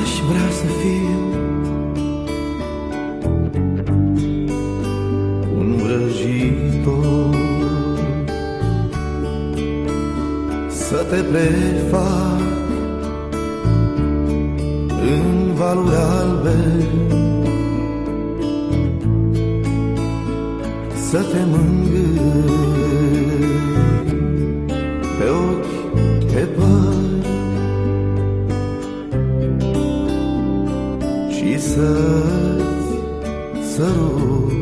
aș vrea să fiu un vrăjitor. Să te prefac în valuri albe Să te mângâi Și să-ți sărut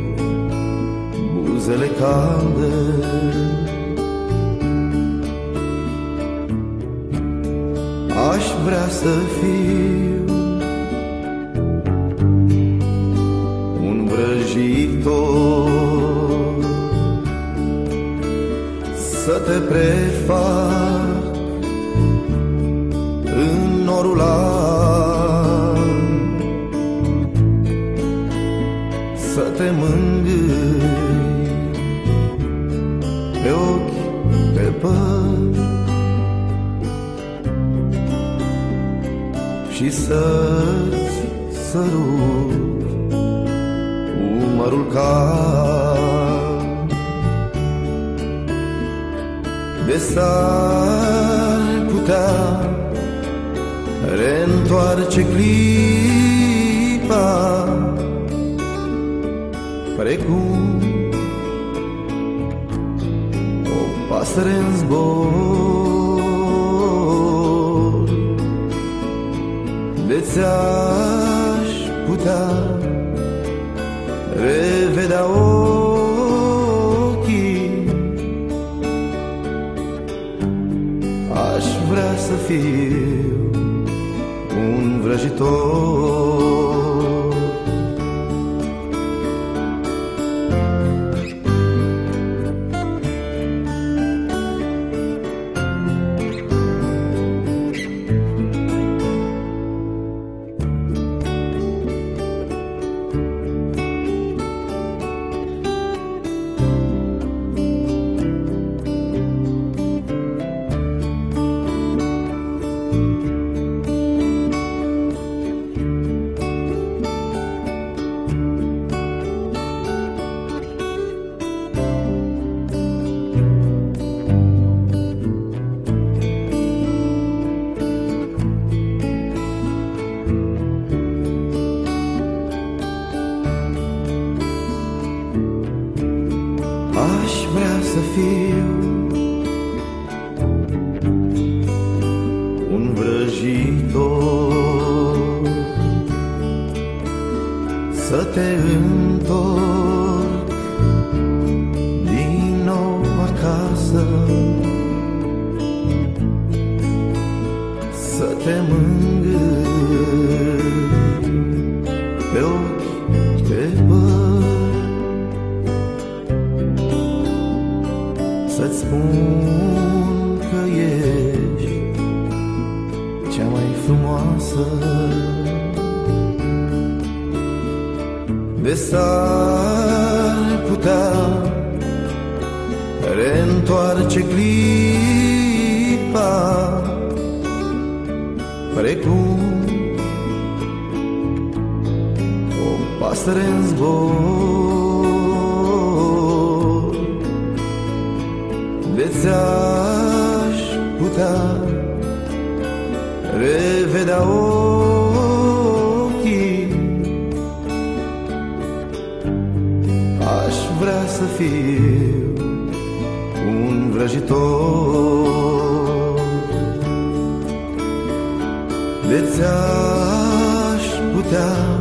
buzele calde Aș vrea să fiu un vrăjitor Să te prefac în norul alb mângâi pe ochi, pe păr și să-ți sărut umărul cald. De s-ar putea reîntoarce clipa precum o pasăre în zbor. de ți-aș putea revedea ochii Aș vrea să fiu un vrăjitor vrăjitor Să te întorc din nou acasă. Să te mângâi pe ochi, pe păr. Să-ți spun că ești cea mai frumoasă. De s-ar putea reîntoarce clipa Precum o pasăre în zbor. De ți-aș putea revedea ochii. Aș vrea să fiu un vrăjitor. De ți-aș putea